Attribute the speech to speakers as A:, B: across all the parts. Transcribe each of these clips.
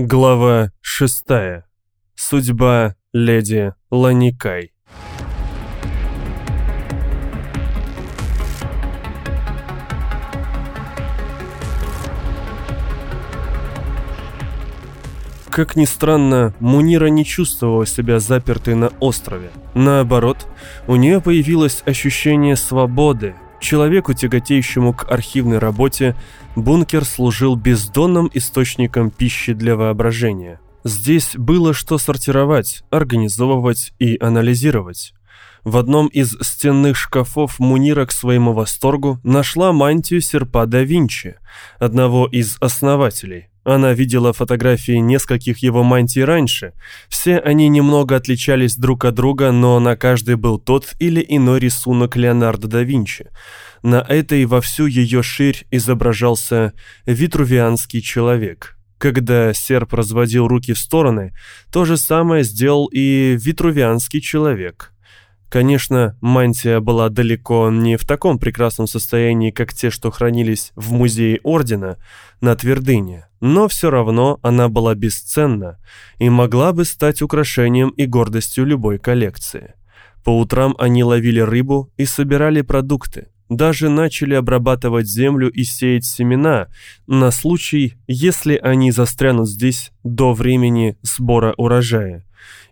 A: Глава шестая. Судьба леди Ланикай. Как ни странно, Мунира не чувствовала себя запертой на острове. Наоборот, у нее появилось ощущение свободы. Человеку, тяготеющему к архивной работе, бункер служил бездонным источником пищи для воображения. Здесь было что сортировать, организовывать и анализировать. В одном из стенных шкафов Мунира к своему восторгу нашла мантию серпа да Винчи, одного из основателей. Она видела фотографии нескольких его мантий раньше. Все они немного отличались друг от друга, но на каждой был тот или иной рисунок Леонардо да Винчи. На этой во всю ее ширь изображался витрувианский человек. Когда серп разводил руки в стороны, то же самое сделал и витрувианский человек – Конечно, мантия была далеко не в таком прекрасном состоянии, как те, что хранились в музее Ордена на Твердыне, но все равно она была бесценна и могла бы стать украшением и гордостью любой коллекции. По утрам они ловили рыбу и собирали продукты, даже начали обрабатывать землю и сеять семена на случай, если они застрянут здесь до времени сбора урожая.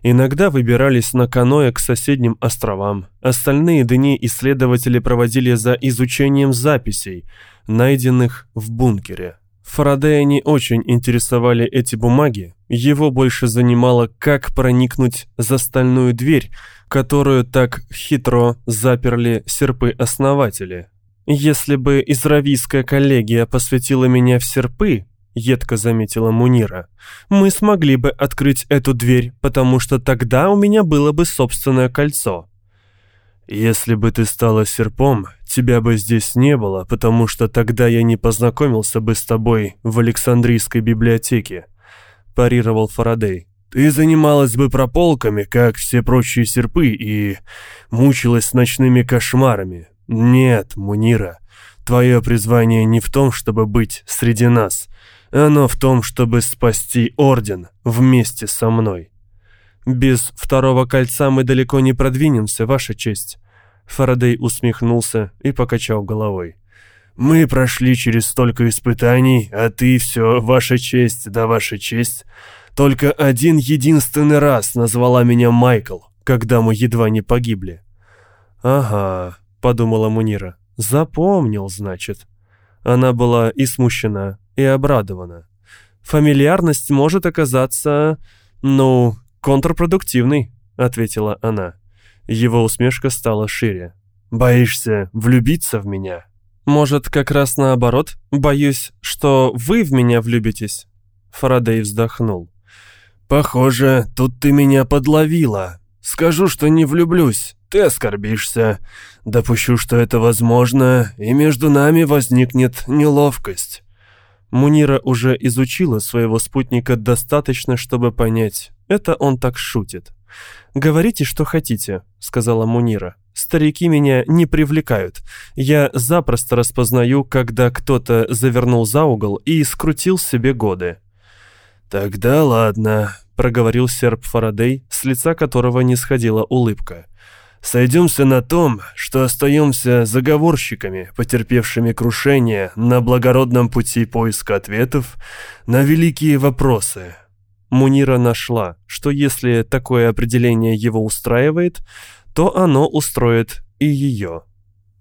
A: Иногда выбирались на каноэ к соседним островам. Остальные дни исследователи проводили за изучением записей, найденных в бункере. Фарадея не очень интересовали эти бумаги, его больше занимало, как проникнуть за стальную дверь, которую так хитро заперли серпы-основатели. Если бы изравийская коллегия посвятила меня в серпы, едко заметила Мунира. «Мы смогли бы открыть эту дверь, потому что тогда у меня было бы собственное кольцо». «Если бы ты стала серпом, тебя бы здесь не было, потому что тогда я не познакомился бы с тобой в Александрийской библиотеке», – парировал Фарадей. «Ты занималась бы прополками, как все прочие серпы, и мучилась ночными кошмарами. Нет, Мунира, твое призвание не в том, чтобы быть среди нас». Оно в том, чтобы спасти Орден вместе со мной. Без второго кольца мы далеко не продвинемся, Ваша честь. Фарадей усмехнулся и покачал головой. «Мы прошли через столько испытаний, а ты все, Ваша честь, да Ваша честь. Только один единственный раз назвала меня Майкл, когда мы едва не погибли». «Ага», — подумала Мунира, — «запомнил, значит». Она была и смущена, и обрадована. «Фамильярность может оказаться, ну, контрпродуктивной», — ответила она. Его усмешка стала шире. «Боишься влюбиться в меня?» «Может, как раз наоборот? Боюсь, что вы в меня влюбитесь?» Фарадей вздохнул. «Похоже, тут ты меня подловила. Скажу, что не влюблюсь. Ты оскорбишься. Допущу, что это возможно, и между нами возникнет неловкость. Мунира уже изучила своего спутника достаточно, чтобы понять, это он так шутит. «Говорите, что хотите», — сказала Мунира. «Старики меня не привлекают. Я запросто распознаю, когда кто-то завернул за угол и скрутил себе годы». «Тогда ладно», — проговорил серп Фарадей, с лица которого не сходила улыбка. Сойдемся на том, что остаемся заговорщиками, потерпевшими крушение на благородном пути поиска ответов на великие вопросы. Мунира нашла, что если такое определение его устраивает, то оно устроит и ее.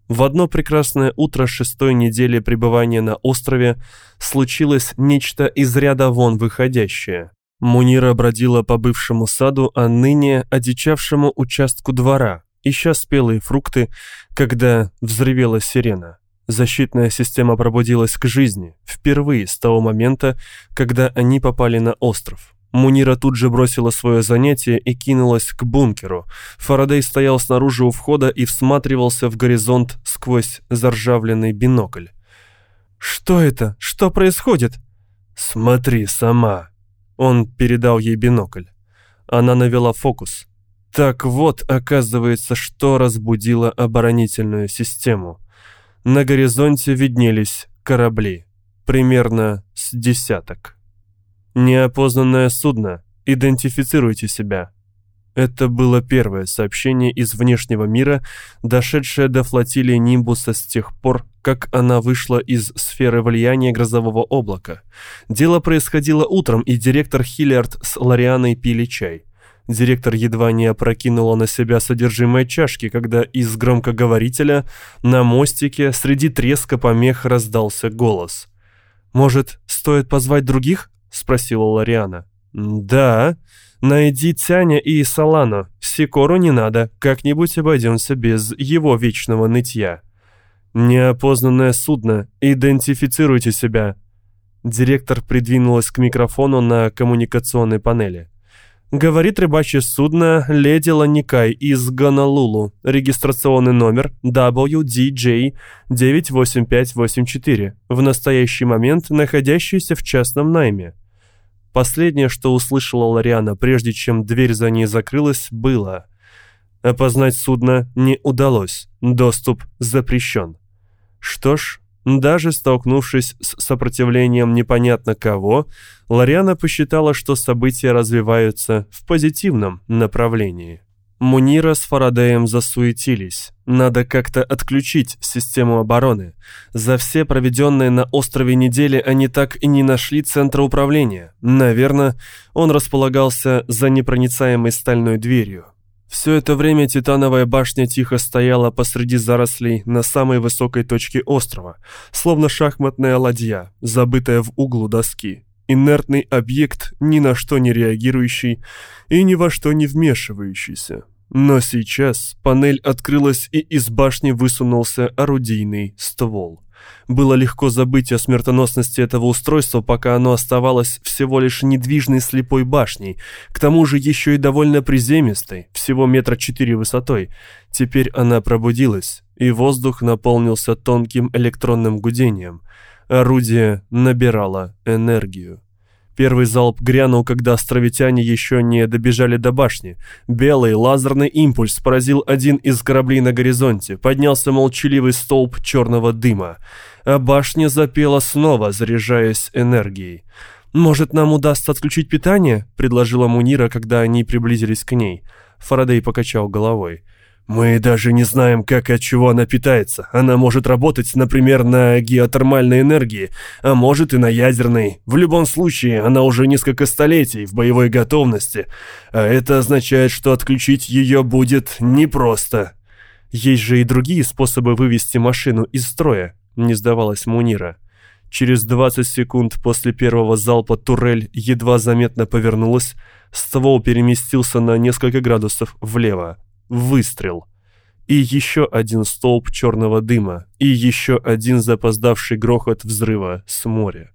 A: В одно прекрасное утро шестой недели пребывания на острове случилось нечто из ряда вон выходящее. Мунира бродила по бывшему саду, а ныне одичавшему участку двора, ища спелые фрукты, когда взревела сирена. Защитная система пробудилась к жизни, впервые с того момента, когда они попали на остров. Мунира тут же бросила свое занятие и кинулась к бункеру. Фарадей стоял снаружи у входа и всматривался в горизонт сквозь заржавленный бинокль. «Что это? Что происходит?» «Смотри сама». Он передал ей бинокль. Она навела фокус. Так вот, оказывается, что разбудило оборонительную систему. На горизонте виднелись корабли, примерно с десяток. «Неопознанное судно. Идентифицируйте себя». Это было первое сообщение из внешнего мира, дошедшее до флотилии Нимбуса с тех пор, как она вышла из сферы влияния грозового облака. Дело происходило утром, и директор Хиллиард с Лорианой пили чай. Директор едва не опрокинула на себя содержимое чашки, когда из громкоговорителя на мостике среди треска помех раздался голос. «Может, стоит позвать других?» — спросила Лориана. «Да», Найди Тяня и Салану. Сикору не надо, как-нибудь обойдемся без его вечного нытья. Неопознанное судно, идентифицируйте себя. Директор придвинулась к микрофону на коммуникационной панели. Говорит рыбачье судно «Леди Ланикай» из Гонолулу. Регистрационный номер WDJ98584. В настоящий момент находящийся в частном найме. Последнее, что услышала Лариана, прежде чем дверь за ней закрылась, было «Опознать судно не удалось, доступ запрещен». Что ж, даже столкнувшись с сопротивлением непонятно кого, Лариана посчитала, что события развиваются в позитивном направлении. Мунира с Фарадеем засуетились. Надо как-то отключить систему обороны. За все проведенные на острове недели они так и не нашли центра управления. Наверное, он располагался за непроницаемой стальной дверью. Все это время Титановая башня тихо стояла посреди зарослей на самой высокой точке острова, словно шахматная ладья, забытая в углу доски. Инертный объект, ни на что не реагирующий и ни во что не вмешивающийся. Но сейчас панель открылась и из башни высунулся орудийный ствол. Было легко забыть о смертоносности этого устройства, пока оно оставалось всего лишь недвижной слепой башней, к тому же еще и довольно приземистой, всего метра четыре высотой. Теперь она пробудилась, и воздух наполнился тонким электронным гудением. Орудие набирало энергию. Первый залп грянул, когда островитяне еще не добежали до башни. Белый лазерный импульс поразил один из кораблей на горизонте. Поднялся молчаливый столб черного дыма. А башня запела снова, заряжаясь энергией. «Может, нам удастся отключить питание?» — предложила Мунира, когда они приблизились к ней. Фарадей покачал головой. Мы даже не знаем, как и от чего она питается. Она может работать, например, на геотермальной энергии, а может и на ядерной. В любом случае, она уже несколько столетий в боевой готовности, а это означает, что отключить ее будет непросто. Есть же и другие способы вывести машину из строя, не сдавалась Мунира. Через 20 секунд после первого залпа турель едва заметно повернулась, ствол переместился на несколько градусов влево. Выстрел. И еще один столб черного дыма, и еще один запоздавший грохот взрыва с моря.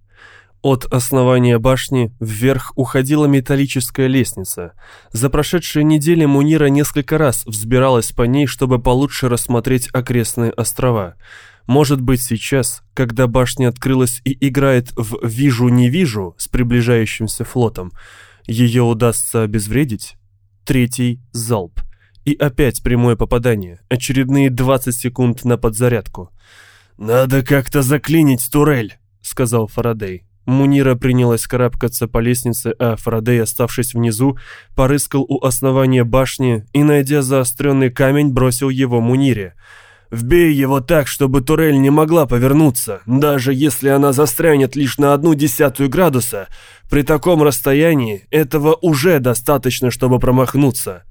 A: От основания башни вверх уходила металлическая лестница. За прошедшие недели Мунира несколько раз взбиралась по ней, чтобы получше рассмотреть окрестные острова. Может быть сейчас, когда башня открылась и играет в «вижу-не вижу» с приближающимся флотом, ее удастся обезвредить? Третий залп. И опять прямое попадание. Очередные 20 секунд на подзарядку. «Надо как-то заклинить турель», — сказал Фарадей. Мунира принялась карабкаться по лестнице, а Фарадей, оставшись внизу, порыскал у основания башни и, найдя заостренный камень, бросил его Мунире. «Вбей его так, чтобы турель не могла повернуться, даже если она застрянет лишь на одну десятую градуса. При таком расстоянии этого уже достаточно, чтобы промахнуться».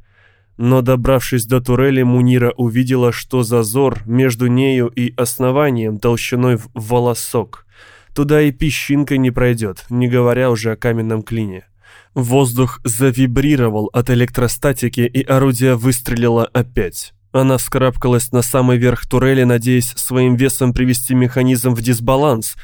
A: Но добравшись до турели, Мунира увидела, что зазор между нею и основанием толщиной в волосок. Туда и песчинка не пройдет, не говоря уже о каменном клине. Воздух завибрировал от электростатики, и орудие выстрелило опять. Она вскарабкалась на самый верх турели, надеясь своим весом привести механизм в дисбаланс,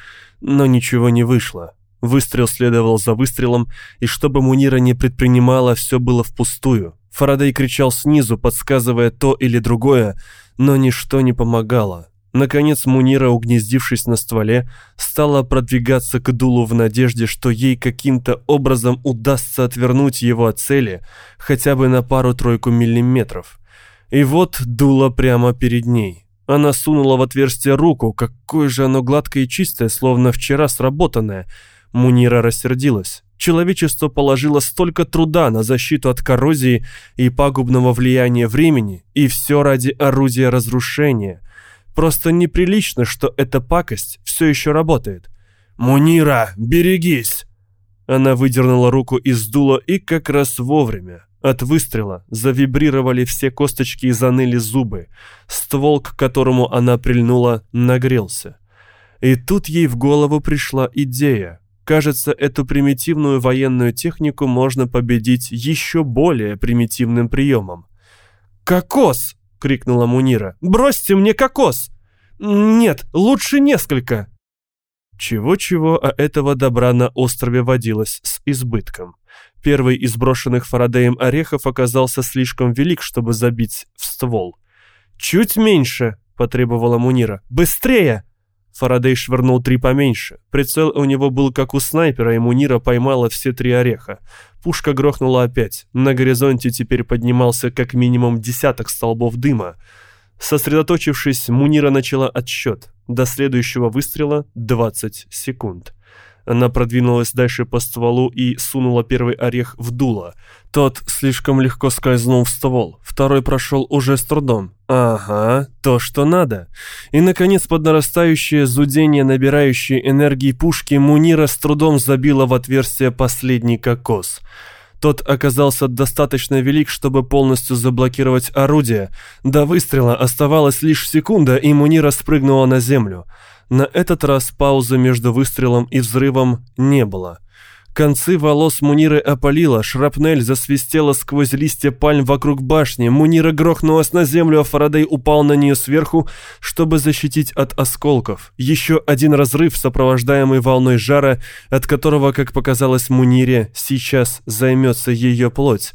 A: но ничего не вышло. Выстрел следовал за выстрелом, и чтобы Мунира не предпринимала, все было впустую. Фарадей кричал снизу, подсказывая то или другое, но ничто не помогало. Наконец Мунира, угнездившись на стволе, стала продвигаться к дулу в надежде, что ей каким-то образом удастся отвернуть его от цели хотя бы на пару-тройку миллиметров. И вот дуло прямо перед ней. Она сунула в отверстие руку, какое же оно гладкое и чистое, словно вчера сработанное – Мунира рассердилась. Человечество положило столько труда на защиту от коррозии и пагубного влияния времени, и все ради орудия разрушения. Просто неприлично, что эта пакость все еще работает. «Мунира, берегись!» Она выдернула руку из дула и как раз вовремя. От выстрела завибрировали все косточки и заныли зубы. Ствол, к которому она прильнула, нагрелся. И тут ей в голову пришла идея. Кажется, эту примитивную военную технику можно победить еще более примитивным приемом. «Кокос!» — крикнула Мунира. «Бросьте мне кокос!» «Нет, лучше несколько!» Чего-чего, а этого добра на острове водилось с избытком. Первый из брошенных Фарадеем орехов оказался слишком велик, чтобы забить в ствол. «Чуть меньше!» — потребовала Мунира. «Быстрее!» Фарадей швырнул три поменьше. Прицел у него был как у снайпера, и Мунира поймала все три ореха. Пушка грохнула опять. На горизонте теперь поднимался как минимум десяток столбов дыма. Сосредоточившись, Мунира начала отсчет. До следующего выстрела 20 секунд. Она продвинулась дальше по стволу и сунула первый орех в дуло. Тот слишком легко скользнул в ствол. Второй прошел уже с трудом. Ага, то, что надо. И, наконец, под нарастающее зудение набирающей энергии пушки Мунира с трудом забила в отверстие последний кокос. Тот оказался достаточно велик, чтобы полностью заблокировать орудие. До выстрела оставалась лишь секунда, и Мунира спрыгнула на землю. На этот раз паузы между выстрелом и взрывом не было. Концы волос Муниры опалило, шрапнель засвистела сквозь листья пальм вокруг башни, Мунира грохнулась на землю, а Фарадей упал на нее сверху, чтобы защитить от осколков. Еще один разрыв, сопровождаемый волной жара, от которого, как показалось Мунире, сейчас займется ее плоть.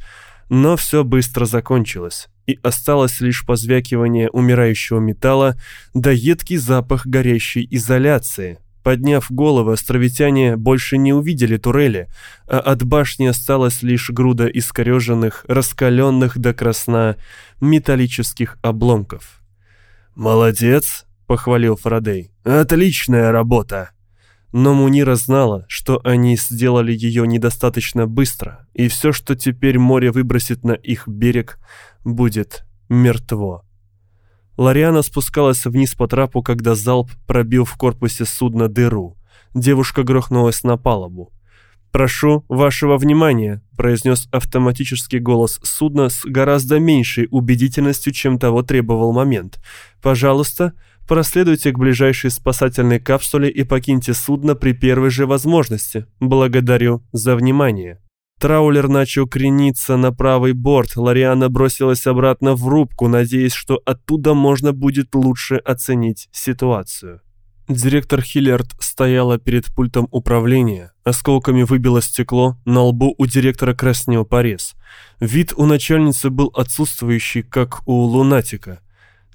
A: Но все быстро закончилось и осталось лишь позвякивание умирающего металла да едкий запах горящей изоляции. Подняв головы, островитяне больше не увидели турели, а от башни осталась лишь груда искореженных, раскаленных до красна металлических обломков. «Молодец!» — похвалил Фарадей. «Отличная работа!» Но Мунира знала, что они сделали ее недостаточно быстро, и все, что теперь море выбросит на их берег, будет мертво. Лариана спускалась вниз по трапу, когда залп пробил в корпусе судна дыру. Девушка грохнулась на палубу. «Прошу вашего внимания», — произнес автоматический голос судна с гораздо меньшей убедительностью, чем того требовал момент. «Пожалуйста, проследуйте к ближайшей спасательной капсуле и покиньте судно при первой же возможности. Благодарю за внимание». Траулер начал крениться на правый борт, Лариана бросилась обратно в рубку, надеясь, что оттуда можно будет лучше оценить ситуацию. Директор Хиллиард стояла перед пультом управления, осколками выбило стекло, на лбу у директора краснел порез. Вид у начальницы был отсутствующий, как у лунатика.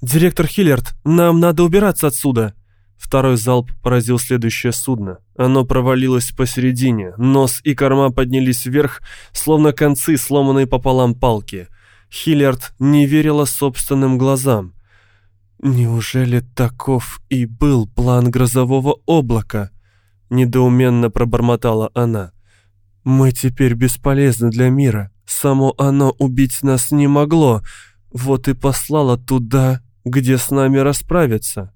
A: «Директор Хиллиард, нам надо убираться отсюда!» Второй залп поразил следующее судно. Оно провалилось посередине, нос и корма поднялись вверх, словно концы сломанной пополам палки. Хиллиард не верила собственным глазам. «Неужели таков и был план грозового облака?» Недоуменно пробормотала она. «Мы теперь бесполезны для мира. Само оно убить нас не могло. Вот и послало туда, где с нами расправиться».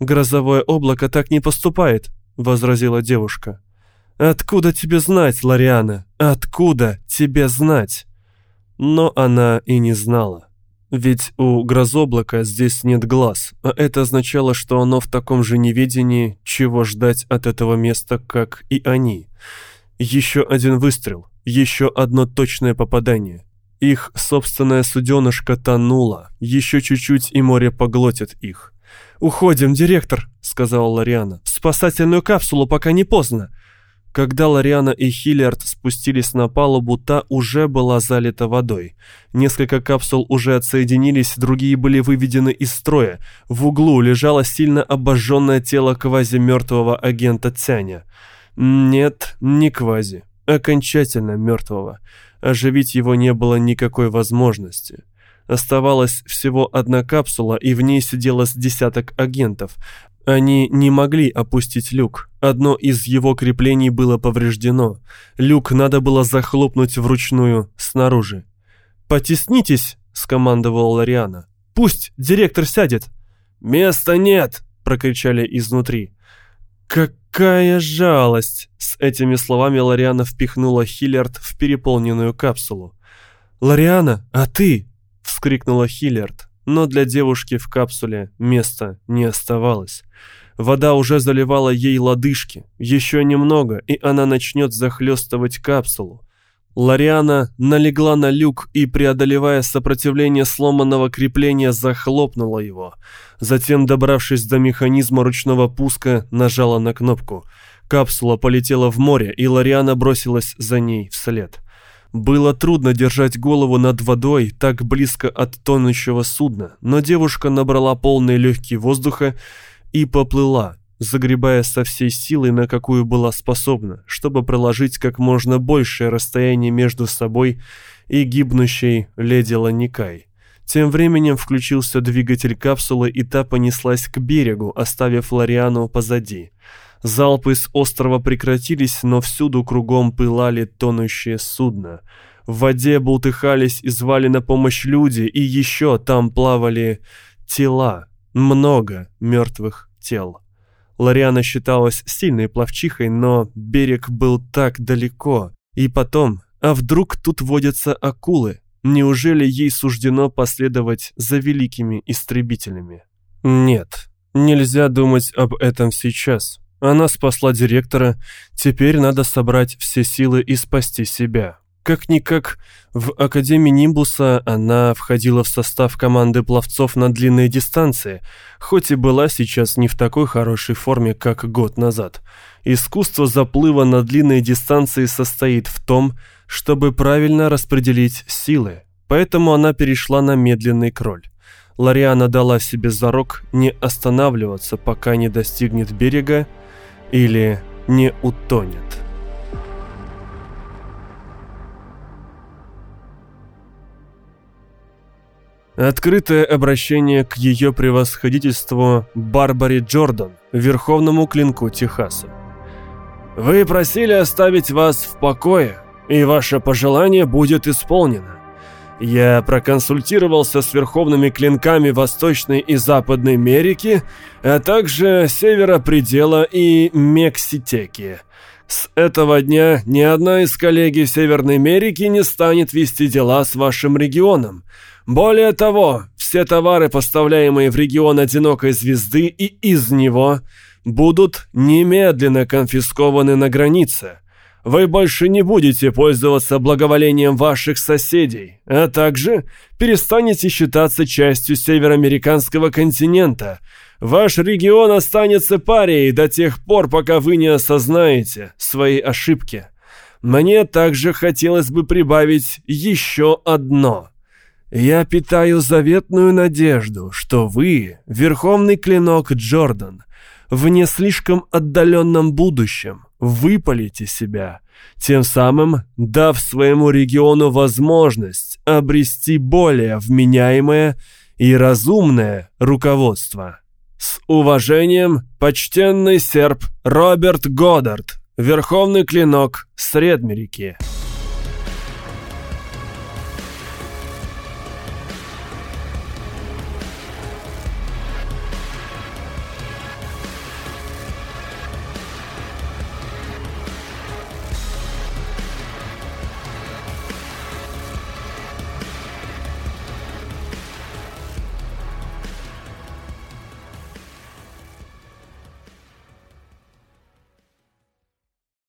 A: «Грозовое облако так не поступает», — возразила девушка. «Откуда тебе знать, Лариана? Откуда тебе знать?» Но она и не знала. Ведь у грозоблака здесь нет глаз, а это означало, что оно в таком же неведении, чего ждать от этого места, как и они. Еще один выстрел, еще одно точное попадание. Их собственная суденышко тонуло, еще чуть-чуть и море поглотит их. «Уходим, директор», — сказала Лариана. «В спасательную капсулу, пока не поздно». Когда Лариана и Хиллиард спустились на палубу, та уже была залита водой. Несколько капсул уже отсоединились, другие были выведены из строя. В углу лежало сильно обожженное тело квази-мертвого агента Цяня. Нет, не квази. Окончательно мертвого. Оживить его не было никакой возможности. Оставалась всего одна капсула, и в ней сидело с десяток агентов. Они не могли опустить люк. Одно из его креплений было повреждено. Люк надо было захлопнуть вручную снаружи. «Потеснитесь!» — скомандовала Лариана. «Пусть директор сядет!» «Места нет!» — прокричали изнутри. «Какая жалость!» С этими словами Лариана впихнула Хиллиард в переполненную капсулу. «Лариана, а ты?» — вскрикнула Хиллиард. Но для девушки в капсуле места не оставалось. Вода уже заливала ей лодыжки. Еще немного, и она начнет захлестывать капсулу. Лариана налегла на люк и, преодолевая сопротивление сломанного крепления, захлопнула его. Затем, добравшись до механизма ручного пуска, нажала на кнопку. Капсула полетела в море, и Лариана бросилась за ней вслед. Было трудно держать голову над водой так близко от тонущего судна, но девушка набрала полные легкие воздуха и поплыла, загребая со всей силой, на какую была способна, чтобы проложить как можно большее расстояние между собой и гибнущей леди Ланикай. Тем временем включился двигатель капсулы, и та понеслась к берегу, оставив Лариану позади. Залпы с острова прекратились, но всюду кругом пылали тонущие судна. В воде бултыхались и звали на помощь люди, и еще там плавали тела, много мертвых тел. Лариана считалась сильной пловчихой, но берег был так далеко. И потом, а вдруг тут водятся акулы? Неужели ей суждено последовать за великими истребителями? Нет, нельзя думать об этом сейчас. Она спасла директора, теперь надо собрать все силы и спасти себя. Как-никак, в Академии Нимбуса она входила в состав команды пловцов на длинные дистанции, хоть и была сейчас не в такой хорошей форме, как год назад. Искусство заплыва на длинные дистанции состоит в том, чтобы правильно распределить силы, поэтому она перешла на медленный кроль. Лариана дала себе зарок не останавливаться, пока не достигнет берега или не утонет. Открытое обращение к ее превосходительству Барбаре Джордан, верховному клинку Техаса. «Вы просили оставить вас в покое, и ваше пожелание будет исполнено. Я проконсультировался с верховными клинками Восточной и Западной Америки, а также Севера Предела и Мекситеки. С этого дня ни одна из коллеги Северной Америки не станет вести дела с вашим регионом. Более того, все товары, поставляемые в регион одинокой звезды и из него, будут немедленно конфискованы на границе. Вы больше не будете пользоваться благоволением ваших соседей, а также перестанете считаться частью североамериканского континента. Ваш регион останется парией до тех пор, пока вы не осознаете свои ошибки. Мне также хотелось бы прибавить еще одно – я питаю заветную надежду, что вы, верховный клинок Джордан, в не слишком отдаленном будущем выпалите себя, тем самым дав своему региону возможность обрести более вменяемое и разумное руководство. С уважением, почтенный серб Роберт Годдард, верховный клинок Средмерики.